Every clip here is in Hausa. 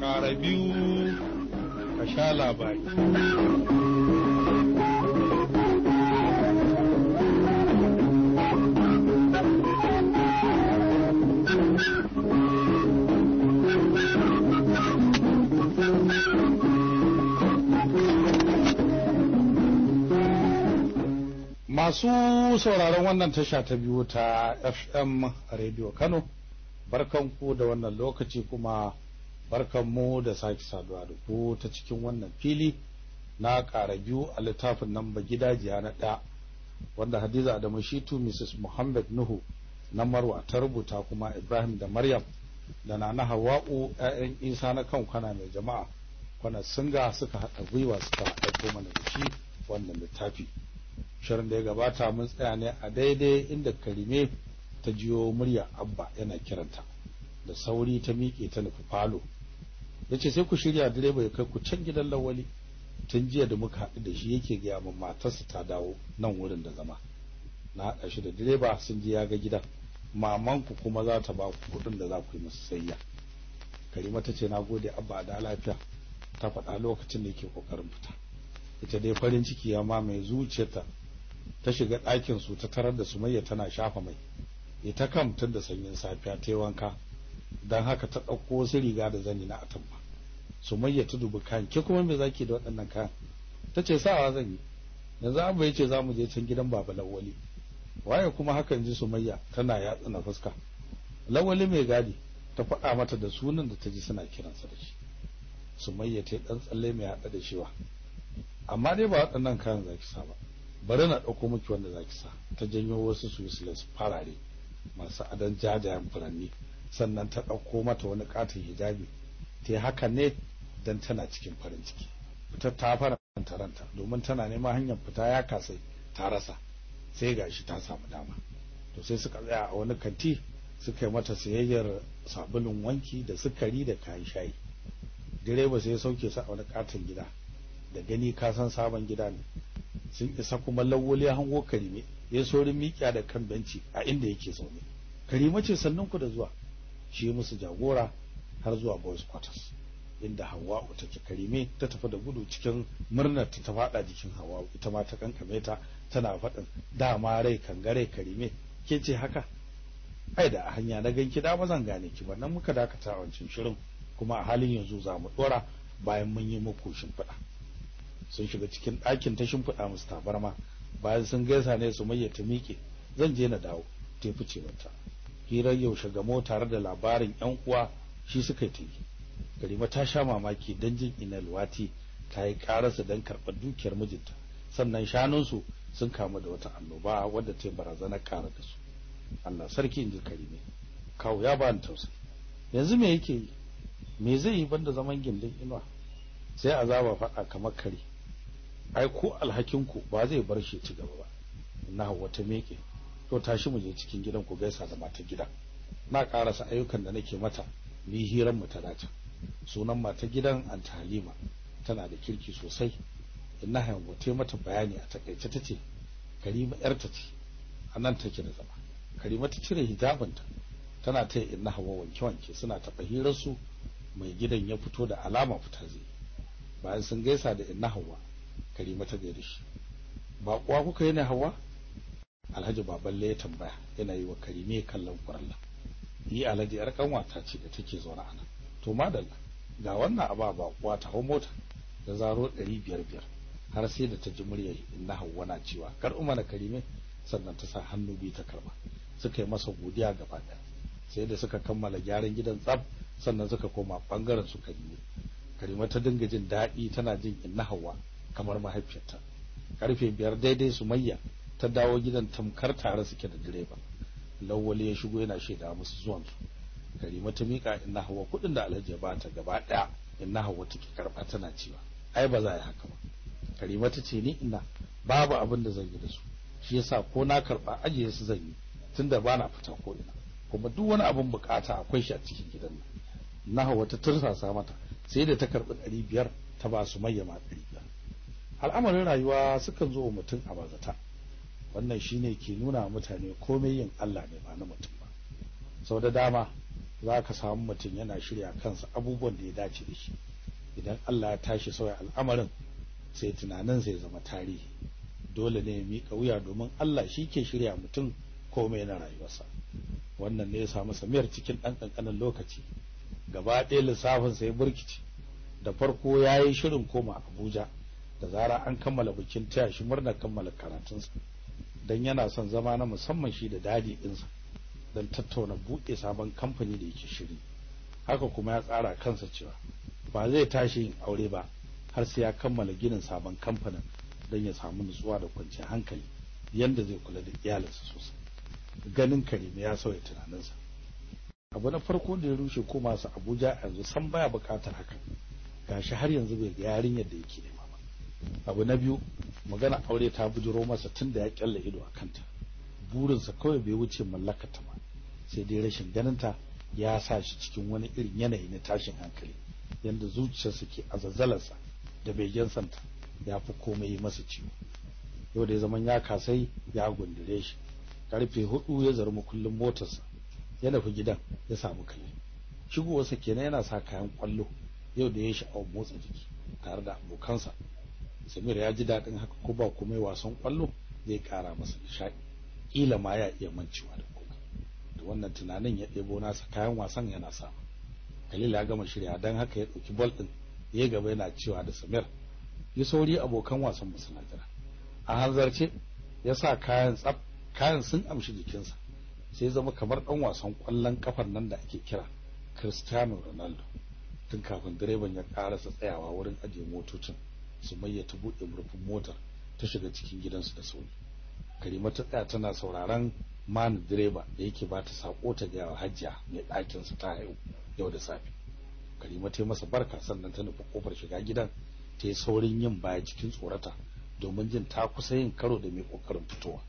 Ƙara biyu ka sha labari. Masu sauraron wannan tasha ta biyu ta FM Radio Kano, barkanku da wannan lokaci kuma barkanmu da sake saduwa da ku ta cikin wannan fili na ƙara biyu a littafin nan ba gidajiya na ɗaya wanda Hadiza Adamu Shitu Mrs. Muhammad Nuhu na Marwa ta rubuta kuma Ibrahim da Maryam da Nana Hawa'u ‘ya'yan Isa na kan kwana mai jama'a kwana singa suka haɗa gwiwa suka aiko mana da shi wannan littafi. shirin da ya gabata mun tsaya ne a daidai inda karime ta jiyo murya abba yana kiranta. Da sauri ta miƙe ta nufi falo. Ya ce sai ku shirya direba ya kai ku can gidan lawali. Tun jiya da muka haɗu da shi yake gaya min matarsa ta dawo nan wurin da zama. Na haɗa shi da direba sun je ya ga gidan. Mamanku kuma za ta ba ku kuɗin da za ku yi musu sayya karima ta ce na gode abba da lafiya. Ta faɗa lokacin da yake ƙoƙarin fita. Ita dai farin ciki ya mamaye zuciyarta. Ta shiga ɗakin su ta tarar da Sumayya tana shafa mai. Ita kam tun da sanyin safiya ta yi wanka. Don haka ta ɗauko wasu riga da zani na atamfa. Sumayya ta dubi kayan ke kuma me zaki da waɗannan kayan? Ta ce sawa zan yi. Yanzu abu ya ce za mu je can gidan baba lawali. Waye kuma hakan ji Sumayya tana yatsa na fuska. Lawali mai gadi ta faɗa mata da sunan da ta ji suna kiransa da shi. Sumayya ta yi ɗan tsalle mai haɗa da shewa. Amma dai ba waɗannan kayan zaki sa ba. Bari na ɗauko miki wanda zaki sa. Ta janyo wasu swisless farare. Masu adon jajayen furanni. Sannan ta ɗauko mata wani katon hijabi. Ta haka ne dan tana cikin farin ciki. Fitar ta faranta ranta domin tana neman hanyar fita ya kasai ta rasa. Sai gashi ta samu dama. To sai suka tsaya a wani kanti suka yi mata sayayyar sabulun wanki da sukari da kayan shayi. Direba sai ya sauke su a wani katon gida. Da gani ka san sabon gida ne. Sun isa kuma lawwali hango karime. Ya saurin miƙa da kan benci a inda yake zaune. Karima ce sannan ku da zuwa. Shi musu jagora har zuwa boys quarters inda hawa'u take. Karime ta tafi da gudu cikin murnar ta ta fada jikin hawa'u ita ma ta kankame ta tana faɗin dama rai kangare karime. Ke ce haka? Ai da a hanya na ganki da zan gane ki. Ba nan muka dakata wancan shirin kuma a halin yanzu za mu dora bayan mun yi muku shimfiɗa. Sun shiga cikin ɗakin ta shimfiɗa musu tabarma. Bayan sun gaisa ne su mayya ta miƙe zan je na dawo ta fice mata hirar yaushe gamo tare da labarin yan uwa shi suka yi garima ta sha mamaki dan jin ina luwati ta yi ƙararsa don karɓar dukiyar mijinta. Sannan shanunsu sun kamu da wata annoba wadda ta yi barazanar ƙara da su. Allah sarki in ji karime kawo ya ba ni tausayi. Yanzu me yake yi? Me zai yi banda zaman gindin inuwa? Sai azaba faɗa kamar kare. Ai ko alhakinku ba zai bar shi ci gaba ba. Na wata meke to tashi mu je cikin gidan ku gaisa da mata gida na karasa ayyukan da nake mata ni hiran mu ta dace. Sunan mata gidan Anta Halima. Tana da kirki sosai. Inna hayan ta mata bayani a taƙaice tace Karima yarta ce. Anan take da zama. Karima ta cire hijabinta. Tana ta inna hawa wanke wanke suna taɓa hirar su mai gidan ya fito da alama fita zai bayan sun gaisa da inna hawa karima ta gaida shi. Ba kuwa kuka yi ne hawa? Alhaji baballe ya tambaya yana yi wa karime kallon kuralla yi alhaji yar kanwata ce da take zaune a nan. To madalla ga wannan aba ba kuwa ta hau mota da zaro ɗari biyar biyar har sai da ta ji muryar inna hawa na cewa kar umar karime sannan ta sa hannu biyu ta karɓa suka yi masa godiya gaba ɗaya sai da suka kammala gyaran gidan tsaf sannan suka koma ɓangaren su karime. Karima ta dinga jin daɗi tana jin inna hawa kamar mahaifiyarta. Karfe biyar daidai sumayya ta dawo gidan tamkar tare suke da direba. Lawwali ya shigo yana shaida musu zuwan su karima ta mika inna hawa kuɗin da alhaji ya bata gaba ɗaya. Inna hawa take karɓa tana cewa ai ba za a yi haka ba. Karima ta ce ni ina babu abin da zan yi da su. Shi yasa ko na karɓa ajiye su zan yi tunda ba na fita ko ina kuma duk wani abin buƙata akwai shi a cikin gidan nan. Na hawa ta tursasa mata sai da ta karɓi ɗari biyar ta ba su mayyama ɗari biyar. Al'amarin rayuwa sukan zo wa mutum a bazata. Wannan shine ke nuna mutane komai yin Allah ne ba na mutum ba. Sau da dama za ka samu mutum yana shirya kansa abubuwan da ya dace da shi. Idan Allah ya tashi sauya al'amarin sai tunanin sai zama tarihi. Dole ne ya miƙa wuya domin Allah shi ke shirya mutum komai na rayuwarsa. Wannan ne ya samu samiyar cikin ɗan ƙanƙanin lokaci. Gaba ɗaya lissafin sai burkici da farko ya yi shirin koma Abuja. Da zara an kammala bikin taya shi murnar kammala karatunsa. Don yana son zama na musamman shi da daɗi ɗinsa. Don tattauna buɗe sabon kamfani da yake shiri. Haka kuma ya tsara kansa cewa ba zai tashi yin aure ba har sai ya kammala ginin sabon kamfanin don ya samu nutsuwa da kwanciyar hankali yanda zai kula da iyalinsa sosai. Ganin karime ya sauya tunaninsa. Abu na farko da ya rushe ko masu abuja yanzu san baya buƙatar haka gashi har yanzu bai ga yarinyar da yake nema. Abu na biyu magana aure ta bujiro masa tun da ya kyalle ido a kanta. Burinsa kawai bai wuce mallakar ta ba sai dai rashin ganinta ya sa shi cikin wani irin yanayi na tashin hankali yanda zuciyarsa ke azazzalarsa da begen santa ya fi komai masa ciwo. Yau da ya zaman ya kasai ya gundure shi. Karfe huɗu ya zarmi kullum motarsa ya nufi gidan ya samu kalli. Shigowarsa kenan yana sa kayan ƙwallo yau da ya sha'awar motsa jiki tare da abokansa. Samir ya ji daɗin haka ko ba kuma wasan ƙwallo zai ƙara masa nishaɗi. Ƙila ma ya iya mancewa da kuma da wannan tunanin ya ɗebo nasa kayan wasan yana samu Khalil ya gama shirya don haka ya ɗauki bol ɗin ya gaba yana cewa da Samir yi sauri abokan wasan mu suna jira. A hanzarce ya sa kayan tsaf kayan sun amshi jikinsa sai zama kamar ɗan wasan ƙwallon kafar nan da ake kira Cristiano Ronaldo. Tun kafin direban ya karasa tsayawa wurin ajiye motocin. Sumayya ta buɗe murfin motar ta shiga cikin gidansu da sauri. Karima ta tsaya tana sauraron man direba da yake ba ta sako ta ga Hajiya mai ɗakin su ta haihu yau da safe. Karima ta yi masa barka sannan ta nufi ƙofar shiga gidan ta yi saurin yin baya cikin tsorata domin jin ta kusa yin karo da mai ƙoƙarin fitowa.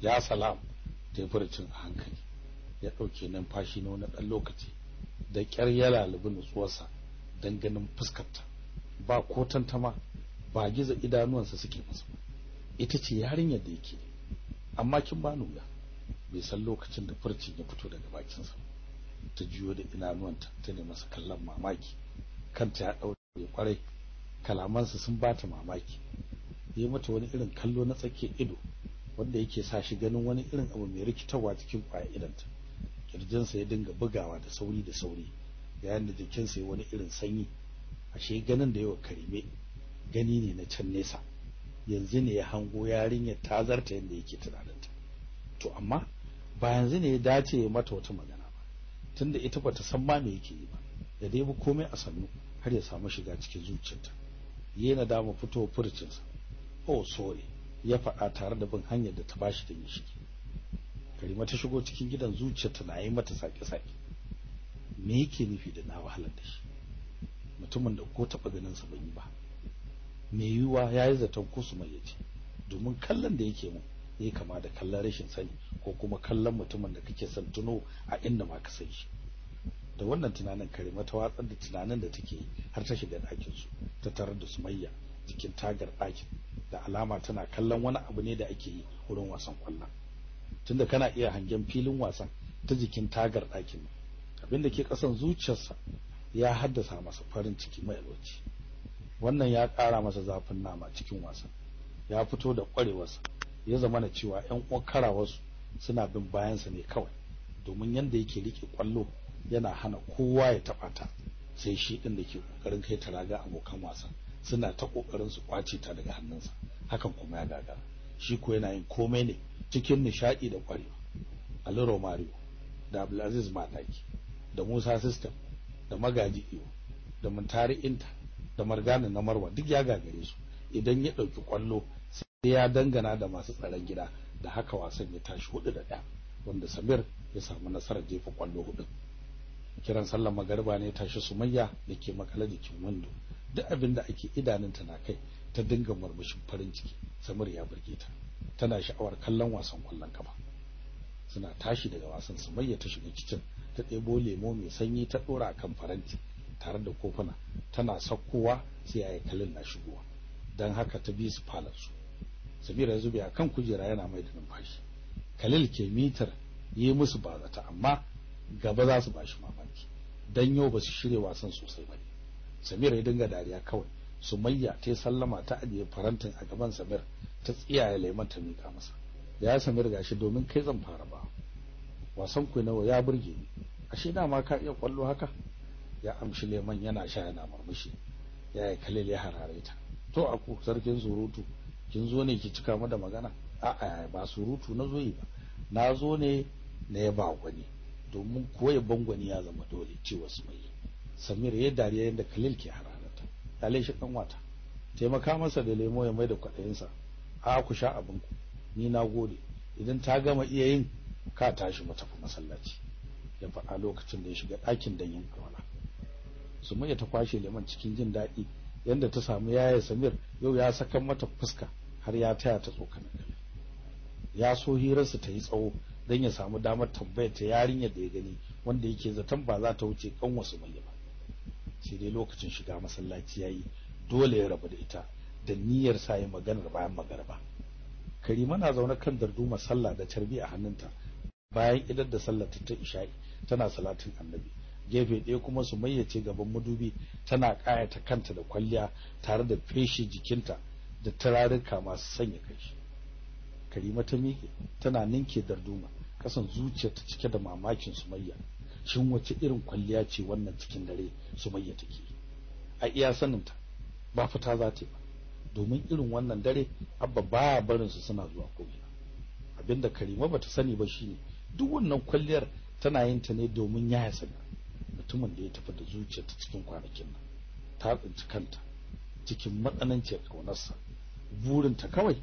Ya salam ta yi furucin a hankali. Ya ɗauke numfashi na wani ɗan lokaci da ƙyar ya lalubi nutsuwarsa don ganin fuskarta. Ba ko tantama ba giza idanuwansa suke masa ita ce yarinyar da yake. Amma kin ba wuya. Bai san lokacin da furcin ya fito daga bakinsa ta juyo da idanuwanta ta ne masa kallon mamaki. Kanta ya ɗaure ƙwarai. Kalamansa sun bata mamaki. Yi mata wani irin kallo na tsakiyar ido wanda yake sa shi ganin wani irin abu mai rikitarwa cikin ƙwaya idanta kirjinsa ya dinga bugawa da sauri da sauri yayin da jikinsa ya wani irin sanyi. Ashe ganin da yawa karime gani ne na can nesa. Yanzu ne ya hango yarinyar ta zarta yadda yake tunaninta. To amma ba yanzu ne ya dace ya mata wata magana ba tunda ita bata san ma me yake yi ba. Da dai komai a sannu har ya samu shiga cikin zuciyarta. Yana dama fito furcinsa oh sorry ya faɗa tare da bin hanyar da ta bashi yin shi Karima ta shigo cikin gidan zuciyarta na yi mata sake-sake. Me yake nufi da na wahalar da shi? Mutumin da ko taɓa ganin sa ban yi ba. Me yiwuwa ya yi zaton ko su mai ya ce domin kallon da yake mun yayi kama da kallon rashin sani ko kuma kallon mutumin da kake son tuno a inda ma ka san shi. Da wannan tunanin Karima ta watsar da tunanin da take har ta shiga ɗakin su ta tarar da Sumayya cikin tagar ɗakin da alama tana kallon wani abu ne da ake yi wurin wasan ƙwallon tunda kana iya hangen filin wasan ta jikin tagar ɗakin abin da ke ƙasan zuciyarsa ya haddasa masa farin ciki mai alwaci wannan ya ƙara masa zafin nama cikin wasan. Ya fito da ƙwarewarsa. Ya zama na cewa ƴan uwan karawarsu suna bin bayansa ne kawai. Domin yanda yake riƙe ƙwallo yana hana kowa ya taɓa ta. Sai shi ɗin da ke ƙoƙarin kai ta raga abokan wasan suna ta ƙoƙarin su ƙwace ta daga hannunsa. Hakan kuma ya gagara. Shi ko yana yin komai ne cikin nishaɗi da ƙwarewa. Ali Romario da Abdulaziz Mataki da Musa System da Magaji Iyo da Muntari Inta da Margana na Marwa duk ya gagare su. Idan ya ɗauki ƙwallo sai ya dangana da masu tsaron gida. Da haka wasan ya tashi huɗu da ɗaya wanda Samir ya samu nasarar jefa ƙwallo huɗu kiran sallar magariba ne tashi Sumayya da ke makale jikin wando. Duk abin da ake idanunta na kai ta dinga murmushin farin ciki. Samir ya burge ta. Tana sha'awar kallon wasan ƙwallon kafa. Suna tashi daga wasan Sumayya ta shiga kicin ta ɗebo lemo mai sanyi ta ɗora kan faranti. Tare da kofuna tana sakkowa sai yayi kallon na shigowa. Dan haka ta bi su falon su. Samira ya zube akan kujera yana mai da numfashi. Khalil ke mitar yi musu bazata amma gaba za su bashi mamaki. Dan yau ba su shirye wasan sosai ba Samir ya dinga dariya kawai. Sumayya ta sallama ta ajiye farantin a gaban Samir ta tsiyaye lemon ta mika masa. Ya Samir gashi domin kai zan fara ba. Wasan ku nawa ya burge ni. Ashe dama ka iya ƙwallo haka? Ya amshi lemon yana sha yana murmushi. Ya yi kalil ya harare ta. To aku sarkin surutu kin zo ne ki cika mu da magana? A'a ba surutu na zo yi ba. Na zo ne na yaba gwani domin kuwa yaban gwani ya zama dole cewa su mai. Samir ya dariya yadda kalil ke hararata dalai shi dan wata. Taimaka masa da lemo ya mai da kwaɗayinsa. A ku sha abin ku. Ni na gode. Idan ta gama iya yin ka tashi mu tafi masallaci. Ya faɗa lokacin da ya shiga ɗakin dan yin kawala sumayya ta kwashe lemon cikin jin daɗi yadda ta samu yaya samir yau ya saka mata fuska har ya taya ta tsokanin ya so hirarsa ta yi tsawo don ya samu damar tambayar ta yarinyar da ya gani wanda yake zaton ba za ta wuce kan wasu mai ba. Sai dai lokacin shiga masallaci yayi dole ya rabu da ita da niyyar sa yi maganar bayan magarba karima na zaune kan darduma sallah da tarbi a hannunta bayan idar da sallar ta isha'i tana salatin annabi. Gefe ɗaya kuma su mayyace gaban madubi tana ƙayata kanta da kwalliya tare da feshe jikinta da turaruka masu sanya kai karima ta miƙe tana ninke darduma kasan zuciyarta cike da mamakin sumayya. Shin wace irin kwalliya ce wannan cikin dare sumayya take a iya saninta ba fita za ta ba. Domin irin wannan dare abba baya barin su suna zuwa ko'ina. Abinda karima bata sani ba shine duk wannan kwalliyar tana yin ta ne domin ya sani mutumin da ya tafi da zuciyarta cikin kwanakin nan ta tsinci kanta cikin matsananciyar kaunarsa burinta kawai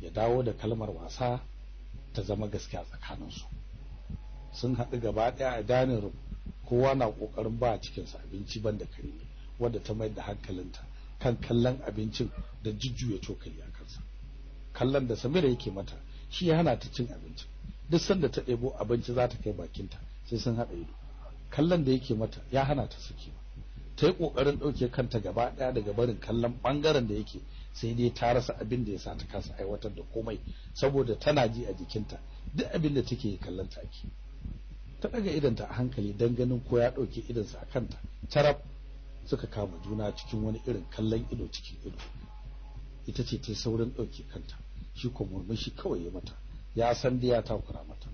ya dawo da kalmar wasa ta zama gaskiya tsakaninsu. Sun haɗu gaba ɗaya a dining room kowa na ƙoƙarin ba cikinsa abinci banda kare wadda ta mai da hankalinta kan kallon abincin da jujjuya cokali a kansa. Kallon da samira yake mata shi hana ta cin abinci. Duk sanda ta ɗebo abinci za ta kai bakinta sai sun haɗa ido. Kallon da yake mata ya hana ta sakewa ta yi ƙoƙarin ɗauke kanta gaba ɗaya daga barin kallon ɓangaren da yake sai dai ta rasa abin da ya sa ta kasa aiwatar da komai saboda tana ji a jikinta. Duk abin da take kallon ta ake. Ta ɗaga idanta a hankali don ganin ko ya ɗauke idonsa a kanta. Tarab suka kama juna cikin wani irin kallon ido cikin ido. Ita ce ta saurin ɗauke kanta. Shi ko murmushi kawai ya mata. Ya san da ya takura mata.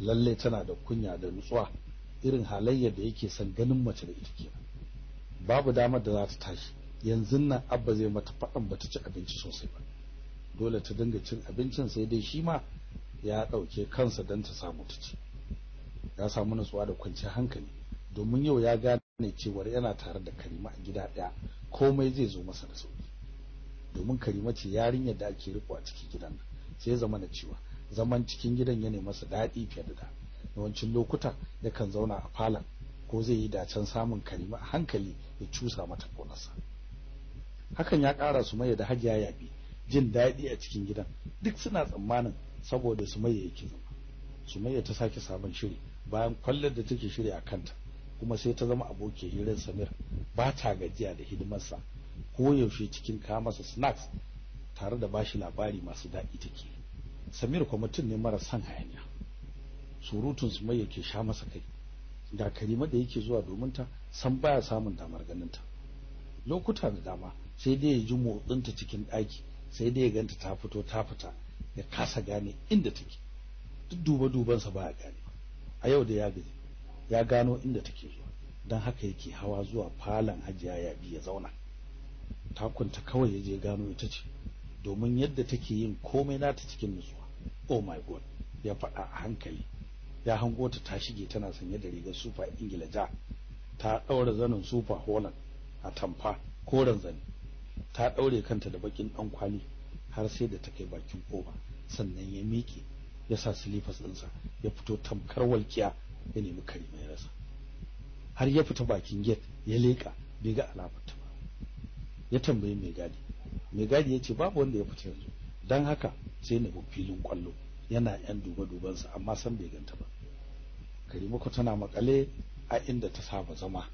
Lalle tana da kunya da nutsuwa. Irin halayyar da yake son ganin mace da ita kenan. Babu damar da za ta tashi. Yanzu nan abba zai mata faɗan bata ci abinci sosai ba. Dole ta dinga cin abincin sai dai shi ma ya ɗauke kansa don ta samu ta ci. Ya samu nutsuwa da kwanciyar hankali. Domin yau ya gane cewar yana tare da karima a gida ɗaya. Komai zai zo masa da sauƙi domin karima ce yarinyar da ake riko a cikin gidan nan. Sai ya zama da cewa zaman cikin gidan ya masa daɗi fiye da da. Yawancin lokuta yakan zauna a falon ko zai yi dacen samun karima a hankali ya cusa mata konarsa hakan ya ƙara su mai da hajiya yabi jin daɗi a cikin gidan. Duk suna tsammanin saboda sumayya yake zama. Sumayya ta sake sabon shiri bayan kwallar da take shiri a kanta kuma sai ta zama abokin hirar samir. Ba ta gajiya da hidimarsa. Ko yaushe cikin kawo masa snacks tare da bashi labari masu daɗi take samir kuma mutum ne mara son hayaniya. Surutun sumayya ke sha masa kai. Ga karima da yake zuwa domin ta san baya samun damar ganin ta. Lokuta da dama sai dai ya ji motsinta cikin ɗaki sai dai ya ganta ta fito ta fita ya kasa gane inda take. Duk duba dubansa baya gane. A yau da ya gaji ya gano inda take zuwa. Don haka yake hawa zuwa falon hajiya ya bi ya zauna. Takunta kawai ya je gano ita ce domin yadda take yin komai nata cikin nutsuwa. Oh my god ya faɗa a hankali. Ya hango ta ta shige tana sanye da rigar sufa ingila ja. Ta ɗaura zanin sufa holland a tamfa koren zani. Ta ɗaure kanta da bakin ɗan kwali har sai da ta kai bakin koba sannan ya miƙe ya sa silifas ɗinsa ya fito tamkar walƙiya ya nemi kari mai rasa. Har ya fita bakin gate ya leƙa bai ga alamar ta ba. Ya tambayi mai gadi. Mai gadi ya ce babu wanda ya fita yanzu. Don haka sai na filin ƙwallo yana yan duba dubansa amma san bai ganta ba. Karimako tana makale a inda ta saba zama.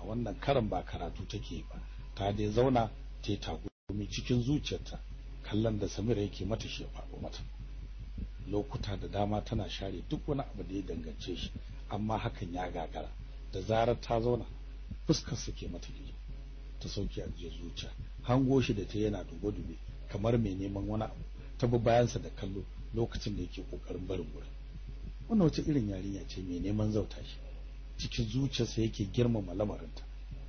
A wannan karan ba karatu take ba. Ta dai zauna ta tagumi cikin zuciyarta. Kallon da samira yake mata shi faɗo mata. Lokuta da dama tana share duk wani abu da ya dangance shi amma hakan ya gagara. Da zarar ta zauna fuskar sa ke mata gizo ta sauƙi a zuciya. Hango shi da ta yana dube dube kamar mai neman wani abu. Ta bi bayansa da kallo lokacin da yake ƙoƙarin barin gurin wannan wace irin yarinya ce mai neman zauta shi? Cikin zuciyarsa yake girmama lamarinta.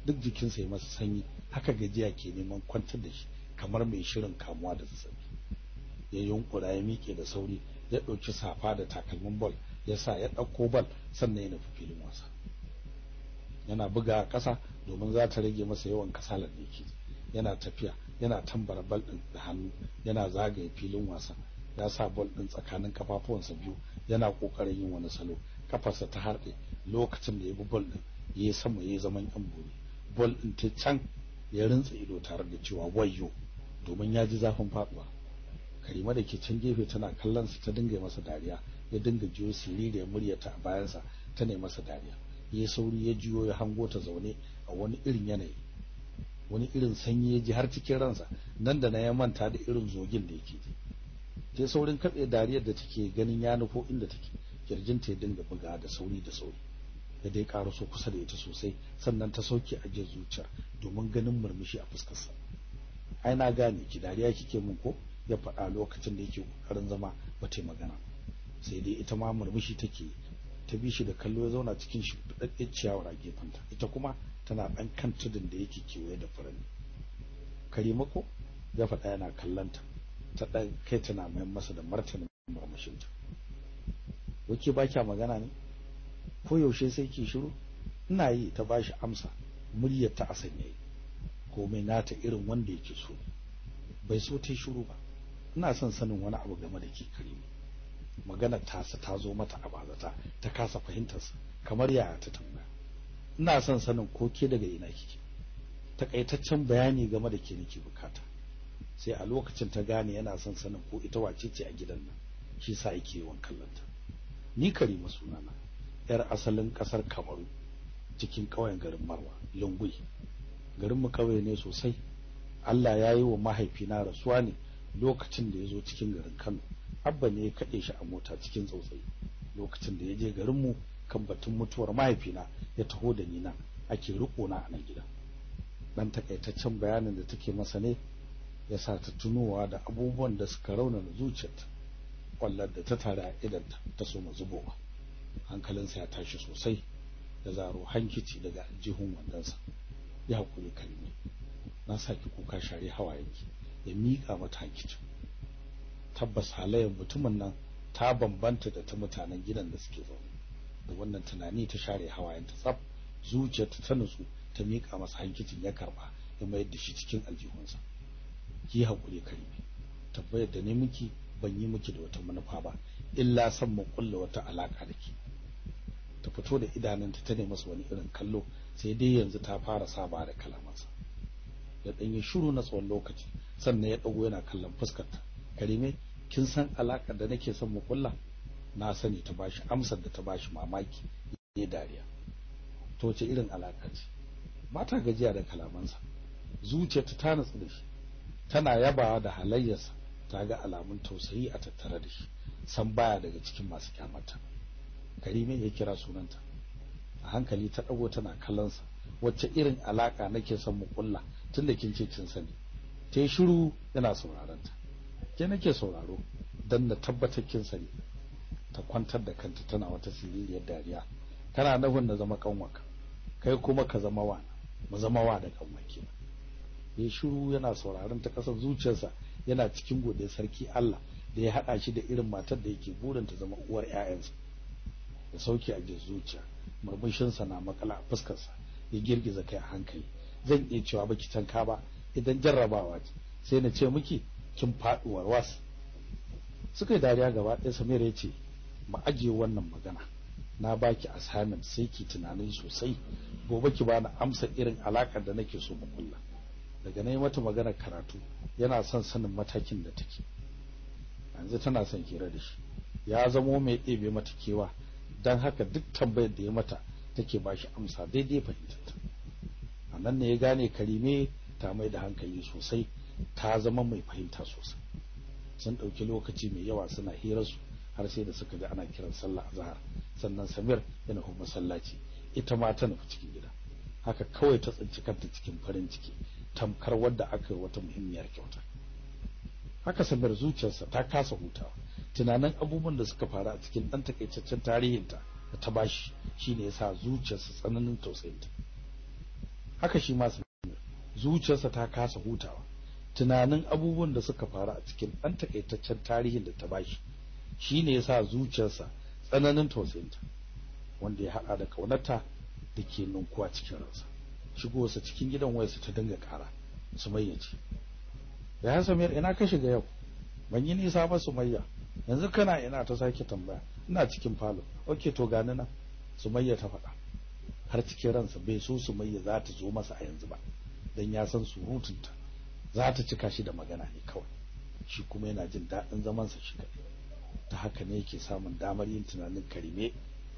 Duk jikinsa ya masa sanyi. Haka gajiya ke neman kwantar da shi kamar mai shirin kamuwa da zazzaɓi. Ya yunkura ya miƙe da sauri ya ɗauki safa da takalmin ball ya sa ya ɗauko ball sannan ya nufi filin wasa. Yana buga a ƙasa domin za ta rage masa yawan kasalar da yake yana tafiya yana tambara ball ɗin da hannu yana zagaye filin wasa. Ya sa ball ɗin tsakanin kafafuwansa biyu yana ƙoƙarin yin wani salo. Kafarsa ta harɗe lokacin da ya bi ball ɗin ya sama ya zaman yan buri ball ɗin ta can ya rintsa ido tare da cewa wayyo domin ya ji zafin faɗuwa karima da ke can gefe tana kallon sa ta dinga masa dariya. Ya dinga jiyo siririyar muryarta a bayansa ta ne masa dariya. Ya sauri ya jiyo ya hango ta zaune a wani irin yanayi wani irin sanyi ya ji har cikin ransa. Nan da na ya manta da irin zogin da yake ji. Ta saurin katse dariyar da take ganin ya nufo inda take. Kirjinta ya dinga buga da sauri da sauri. Ya dai so kusa da ita sosai sannan ta sauke ajiyar zuciyar domin ganin murmushi a fuskarsa. Ai na gane ki dariya kike mun ko? Ya faɗa lokacin da yake ƙoƙarin zama ba ta magana. Sai dai ita ma murmushi take ta bi shi da kallo ya zauna cikin shi fitaddiyar ciyawar a gefenta. Ita kuma tana ɗan kan tudun da yake kewaye da furanni karima ko? Ya faɗa yana kallanta ta ɗan kai tana mai masa da martanin murmushinta. Wake ba kya magana ne? Ko yaushe sai ki shiru? Ina yi ta bashi amsa muryar ta asanye komai nata irin wanda yake so bai so ta shiru ba. Ina son sanin wani abu game da ke karimi magana tasa ta zo mata a bazata ta kasa fahimtar sa kamar yaya ta tambaya. Ina son sanin ko ke daga ina kike. Takaitaccen bayani game da ke nake buƙata. Sai a lokacin ta gane yana son sanin ko ita wace ce a gidan nan shi sa yake yawan kallanta ni karima sunana yar asalin ƙasar kamaru cikin ƙauyen garin marwa lungui. Garin mu ƙauye ne sosai. Allah ya yi wa mahaifina rasuwa ne lokacin da ya zo cikin garin Kano. Abba ne ya kaɗe shi a mota cikin tsautsayi lokacin da ya je garin mu kan batun mutuwar mahaifina ya taho da ni nan ake riko na a nan gida. Dan takaitaccen bayanin da take masa ne ya sa ta tunowa da abubuwan da suka raunana zuciyarta. Kwallar da ta tare a idanta ta soma zubowa. Hankalinsa ya tashi sosai da zaro hankici daga jihun wandansa ya haƙuri kalmi na saki kuka share hawayenki ya mika mata hankicin. Tabbas halayen mutumin nan ta bambanta da ta mutanen gidan da suke zaune. Da wannan tunani ta share hawayenta tsaf zuciyarta ta nutsu ta mika masa hankicin ya karɓa ya mayar da shi cikin aljihunsa. Ki haƙuri kalmi tabbayar da ne miki ban yi miki da wata manufa ba. Illa san mu kulla wata alaka da ke. Ta fito da idanunta ta nemi masa wani irin kallo sai dai yanzu ta fara saba da kalamansa. Ya dan yi shiru na tsawon lokaci sannan ya dago yana kallon fuskarta. Karime kin san alakar da nake son mu kulla na sani ta bashi amsar da ta bashi mamaki ne dariya. To ce irin alaka ce? Ba ta gajiya da kalamansa. Zuciyarta ta nutsu da shi. Tana yabawa da halayyarsa ta ga alamun tausayi a tattare da shi san baya daga cikin masu kyamata. Karime ya kira sunanta. A hankali ta dago tana kallon sa wacce irin alaka nake son mu kulla tunda kin ce kin sani. Tayi shiru yana sauraron ta. Ke nake sauraro? Dan na tabbatar kin sani. Ta kwantar da kanta tana wata siririyar dariya. Kana nufin na zama kanwaka kai kuma ka zama wa mu zama wa da kanwaki ya shiru yana sauraron ta ƙasar zuciyarsa yana cikin gode sarki Allah da ya hada shi da irin matar da yake burin ta zama uwar ƴaƴansa. Da sauƙi a zuciya murmushin sa na makala a fuskar sa ya girgiza kai a hankali. Zan iya cewa baki tanka ba idan jarrabawa ce. Sai na ce miki kin faduwar was. Suka yi dariya gaba ɗaya Samira ya ce mu ajiye wannan magana. Na baki assignment sai ki tunanin sosai. Gobe ki bani amsa irin alakar da nake so mu kulla daga na yi mata magana karatu yana son sanin matakin da take. Yanzu tana son hira da shi. Ya zamo mai ɗebe mata kewa. Dan haka duk tambayar da ya mata take bashi amsa daidai fahimtarta. A nan ne ya gane karime ta mai da hankali sosai ta zama mai fahimta sosai. Sun ɗauki lokaci mai yawa suna hirarsu har sai da suka ji ana kiran sallah azhar sannan Samir ya nufi masallaci ita ma ta nufi cikin gida. Haka kawai ta tsinci kanta cikin farin ciki. Tamkar wadda aka yi wata muhimmiyar kyauta. Haka samir zuciyarsa ta kasa hutawa. Tunanin abubuwan da suka faru a cikin dan takaitaccen tarihinta da ta bashi shine yasa zuciyarsa tsananin tausayinta. Haka shi ma zuciyarsa ta kasa hutawa. Tunanin abubuwan da suka faru a cikin dan takaitaccen tarihin da ta bashi shine yasa zuciyarsa tsananin tausayinta wanda ya hada da kaunarta da ke ninkuwa cikin ransa. Shigowarsa cikin gidan wayarsa ta dinga kara sumayya ce. Ya samir ina ka shiga yau? Ban yi nisa ba sumayya. Yanzu kana ina? Ta sake tambaya. Ina cikin falo. Okay to gani nan. Sumayya ta faɗa. Har cikin ransa bai so sumayya za ta zo masa a yanzu ba dan ya san surutunta. Za ta cika shi da magana ne kawai. Shi kuma yana jin daɗin zamansa shi kaɗai. Ta haka ne yake samun damar yin tunanin karime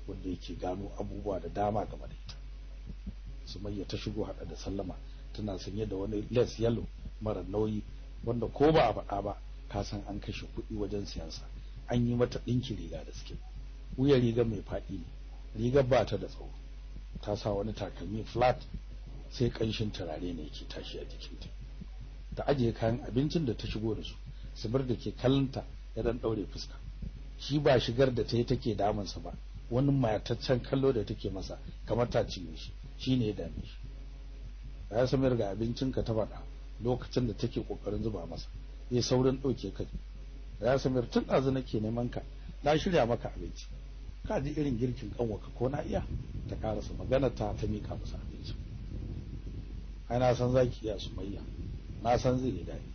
wanda yake gano abubuwa da dama game da ita. Sumayya ta shigo hada da sallama tana sanye da wani les yellow mara nauyi wanda ko ba a faɗa ba ka san an kashe kuɗi wajen siyansa. An yi mata ɗinki riga da suke wuya riga mai faɗi ne. Rigar ba ta da tsawo. Ta sa wani takalmi flat sai ƙanshin turare ne yake tashi a jikinta. Ta ajiye kayan abincin da ta shigo da su sibir da ke kallonta ya dan ɗaure fuska. Shi ba shigar da ta yi take damunsa ba wani mayataccen kallo da take masa kamar ta cinye shi. Shine ya dame shi. Ya samar ga abincinka ta faɗa lokacin da take ƙoƙarin zuba masa. Ya saurin ɗauke kai. Ya samar tun ɗazu nake neman ka na shirya maka abinci. Ka ji irin girkin kanwaka ko na iya? Ta karasa magana ta ta mika masa abinci. Ai na san zaki iya sumayya na san zai yi daɗi.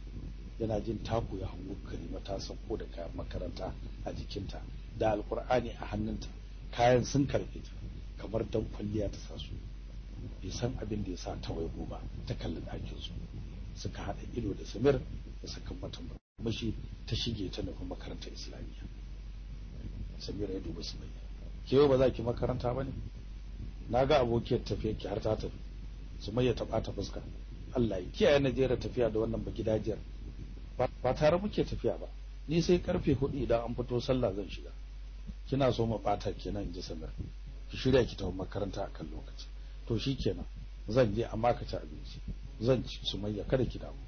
Yana jin taku ya hango karima ta sauko da kayan makaranta a jikinta da alkur'ani a hannunta. Kayan sun karɓe ta kamar dan kwalliya ta sasu bai san abin da ya sa ta waigo ba ta kalli ɗakin su suka haɗa ido da samir da suka mata mashi ta shige ta nufi makarantar islamiyya. Samir ya duba sumayya. Ke ba za ki makaranta ba ne? Na ga abokiyar tafiya ki har ta tafi. Sumayya ta ɓata fuska. Allah ya kiyaye na jera tafiya da wannan bagidajiyar. Ba tare muke tafiya ba. Ni sai ƙarfe huɗu idan an fito sallah zan shiga. Kina so mu bata kenan in ji samir. Ki shirya ki tafi makaranta akan lokaci. To shikenan zan je amma ka ci abinci zan ci sumayya kada ki damu.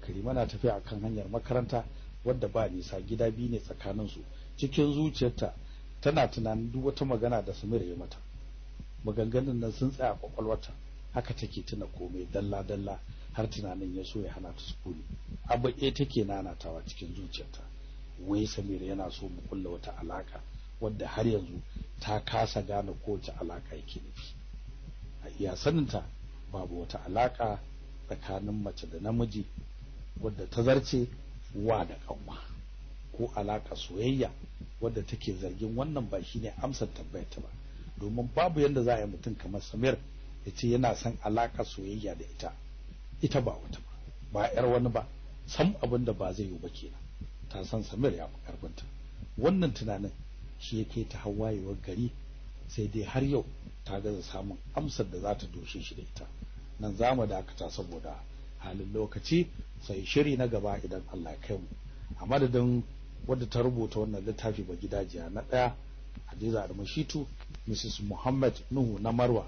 Karima na tafiya akan hanyar makaranta wadda ba nisa gida biyu ne tsakanin su cikin zuciyarta tana tunanin duk wata magana da samir ya mata. Maganganun nan sun tsaya kwakwalwarta. Haka take tuna komai dalla dalla har tunanin ya so ya hana ta sukuni. Abu ɗaya take nanatawa cikin zuciyarta. Wai samir yana so mu kulla wata alaka wadda har yanzu ta kasa gane kowace alaka yake nufi. A iya saninta babu wata alaka tsakanin mace da namiji wadda ta zarce wa da kanwa ko alaka soyayya wadda take zargin wannan ba shine amsar tambayarta ba. Domin babu yanda za a yi mutum kamar Samir ya ce yana son alaka soyayya da ita ita ba wata ba ba yar wani ba sam abin da ba zai yi ba kenan. Ta san Samir ya fi karfinta wannan tunanin shi ya kai ta hawayewar gari sai dai har yau ta gaza samun amsar da za ta doshe shi da ita. Nan za mu dakata saboda halin lokaci sai shiri na gaba idan Allah ya kai mu. A madadin wadda ta rubuta wannan littafi ba gidajiya na ɗaya Hadiza Armashitu Mrs Muhammad Nuhu na Marwa.